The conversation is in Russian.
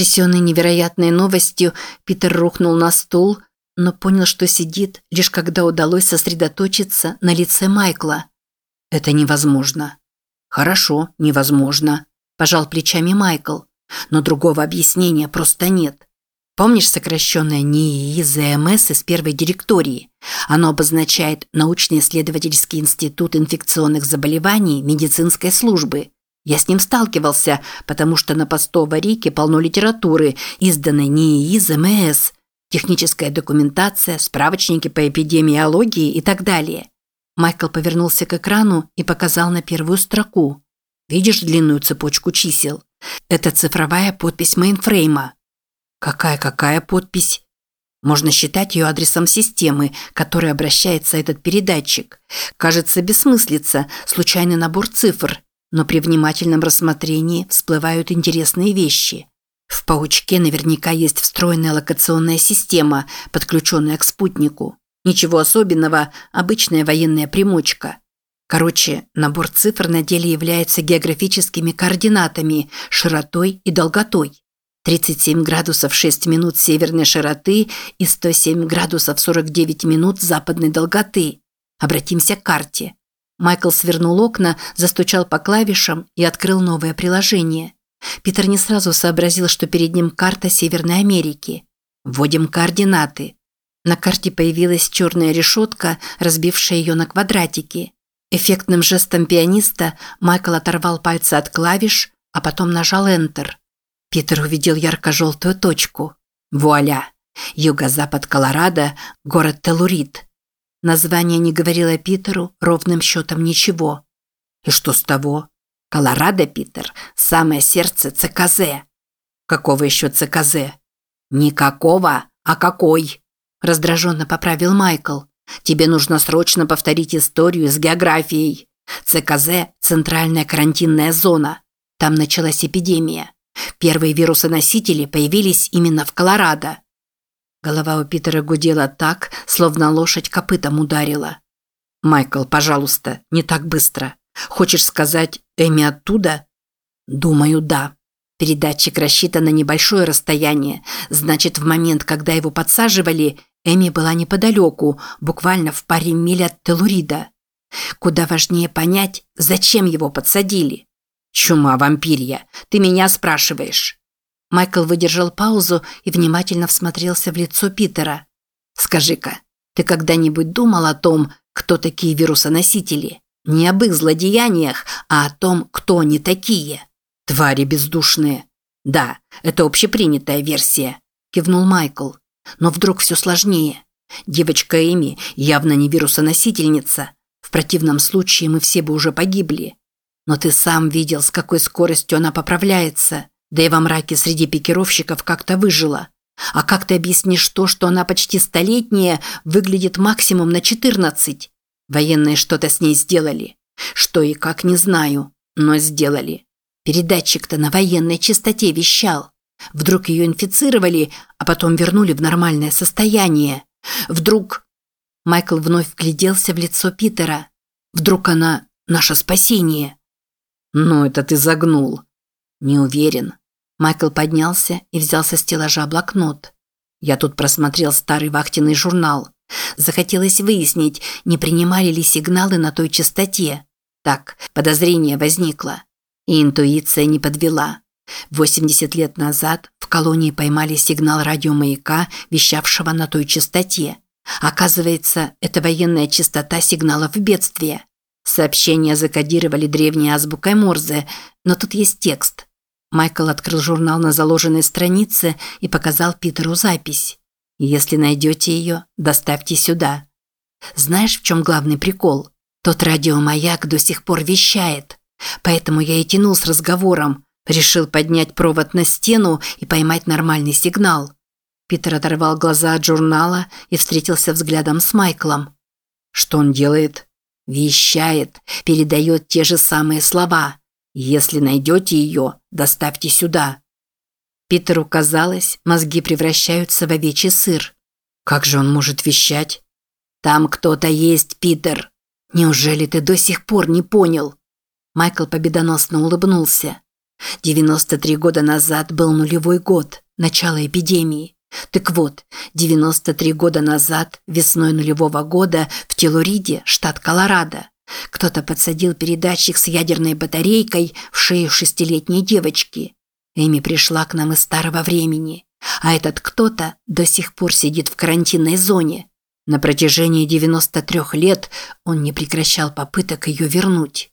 Потрясенный невероятной новостью, Питер рухнул на стул, но понял, что сидит, лишь когда удалось сосредоточиться на лице Майкла. «Это невозможно». «Хорошо, невозможно», – пожал плечами Майкл. «Но другого объяснения просто нет. Помнишь сокращенное НИИ ЗМС из первой директории? Оно обозначает научно-исследовательский институт инфекционных заболеваний медицинской службы. Я с ним сталкивался, потому что на посту в Арике полно литературы, изданной НИИ ЗМС, техническая документация, справочники по эпидемиологии и так далее. Майкл повернулся к экрану и показал на первую строку. Видишь длинную цепочку чисел? Это цифровая подпись мейнфрейма. Какая-какая подпись? Можно считать ее адресом системы, к которой обращается этот передатчик. Кажется, бессмыслица, случайный набор цифр, но при внимательном рассмотрении всплывают интересные вещи. В паучке наверняка есть встроенная локационная система, подключенная к спутнику. Ничего особенного, обычная военная примочка. Короче, набор цифр на деле является географическими координатами, широтой и долготой. 37 градусов 6 минут северной широты и 107 градусов 49 минут западной долготы. Обратимся к карте. Майкл свернул окна, застучал по клавишам и открыл новое приложение. Питер не сразу сообразил, что перед ним карта Северной Америки. Вводим координаты. На карте появилась черная решетка, разбившая ее на квадратики. Эффектным жестом пианиста Майкл оторвал пальцы от клавиш, а потом нажал Enter. Питер увидел ярко-желтую точку. Вуаля! Юго-запад Колорадо, город Телурит. Название не говорило Питеру ровным счетом ничего. И что с того? Колорадо, Питер, самое сердце ЦКЗ. Какого еще ЦКЗ? Никакого, а какой? Раздраженно поправил Майкл. Тебе нужно срочно повторить историю с географией. ЦКЗ – центральная карантинная зона. Там началась эпидемия. Первые вирусоносители появились именно в Колорадо. Голова у Питера гудела так, словно лошадь копытом ударила. «Майкл, пожалуйста, не так быстро. Хочешь сказать, Эми оттуда?» «Думаю, да. Передатчик рассчитан на небольшое расстояние. Значит, в момент, когда его подсаживали, Эми была неподалеку, буквально в паре миль от Телурида. Куда важнее понять, зачем его подсадили. Чума вампирья, ты меня спрашиваешь. Майкл выдержал паузу и внимательно всмотрелся в лицо Питера. «Скажи-ка, ты когда-нибудь думал о том, кто такие вирусоносители? Не об их злодеяниях, а о том, кто они такие. Твари бездушные». «Да, это общепринятая версия», – кивнул Майкл. «Но вдруг все сложнее. Девочка Эми явно не вирусоносительница. В противном случае мы все бы уже погибли. Но ты сам видел, с какой скоростью она поправляется. Да и во мраке среди пикировщиков как-то выжила. А как ты объяснишь то, что она почти столетняя, выглядит максимум на 14? Военные что-то с ней сделали. Что и как, не знаю, но сделали. Передатчик-то на военной частоте вещал. Вдруг ее инфицировали, а потом вернули в нормальное состояние. Вдруг... Майкл вновь вгляделся в лицо Питера. Вдруг она наше спасение. «Ну, это ты загнул». «Не уверен. Майкл поднялся и взял со стеллажа блокнот. Я тут просмотрел старый вахтенный журнал. Захотелось выяснить, не принимали ли сигналы на той частоте. Так, подозрение возникло. И интуиция не подвела. 80 лет назад в колонии поймали сигнал радиомаяка, вещавшего на той частоте. Оказывается, это военная частота сигналов бедствия. Сообщения закодировали древней азбукой Морзе, но тут есть текст – Майкл открыл журнал на заложенной странице и показал Питеру запись. «Если найдете ее, доставьте сюда». Знаешь, в чем главный прикол? Тот радиомаяк до сих пор вещает. Поэтому я и тянул с разговором. Решил поднять провод на стену и поймать нормальный сигнал. Питер оторвал глаза от журнала и встретился взглядом с Майклом. Что он делает? Вещает, передает те же самые слова. Если найдете ее, доставьте сюда». Питеру казалось, мозги превращаются в овечий сыр. Как же он может вещать? «Там кто-то есть, Питер. Неужели ты до сих пор не понял?» Майкл победоносно улыбнулся. 93 года назад был нулевой год, начало эпидемии. Так вот, 93 года назад, весной нулевого года, в Телуриде, штат Колорадо, кто-то подсадил передатчик с ядерной батарейкой в шею шестилетней девочки. Эми пришла к нам из старого времени, а этот кто-то до сих пор сидит в карантинной зоне. На протяжении 93 лет он не прекращал попыток ее вернуть.